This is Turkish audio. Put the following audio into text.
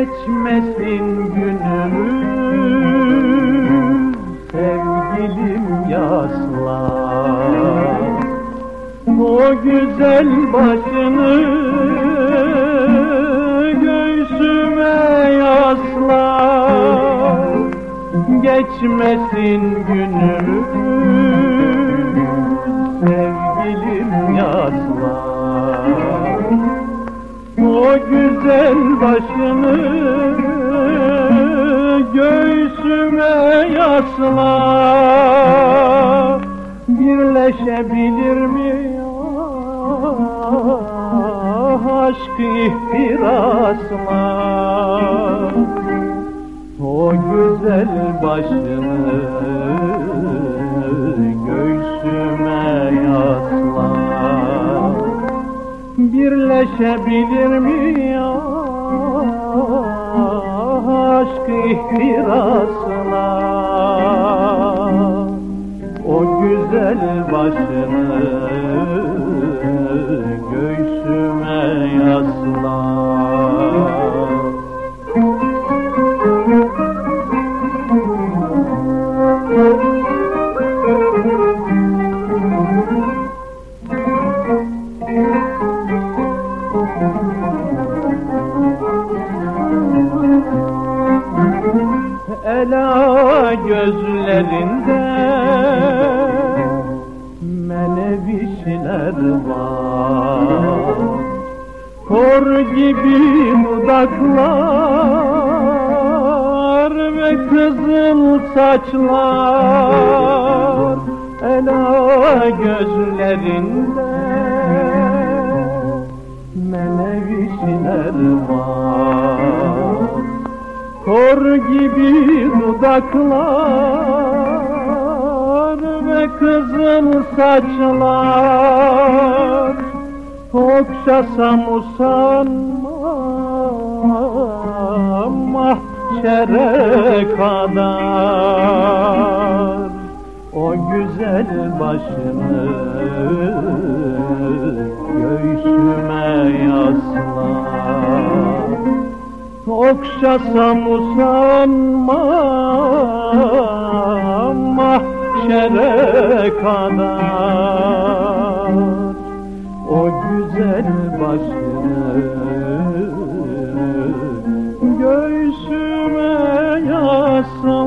geçmesin günümüz Sevgilim yasla O güzel başını göğsüme yasla Geçmesin günümüz Sevgilim yasla o güzel başını göğsüme yasla Birleşebilir mi? Ah, aşk ihtirasla. O güzel başını göğsüme yasla Birleşebilir mi? Ya aşk ihtirasla O güzel başını Ela gözlerinde menevişler var. Kor gibi dudaklar ve kızıl saçlar Ela gözlerinde menevişler var Kor gibi dudaklar ve kızıl saçlar. Okşasam usanmam mahşere kadar. O güzel başını Okşasam usanmam mahşere kadar. O güzel başını göğsüme yaslar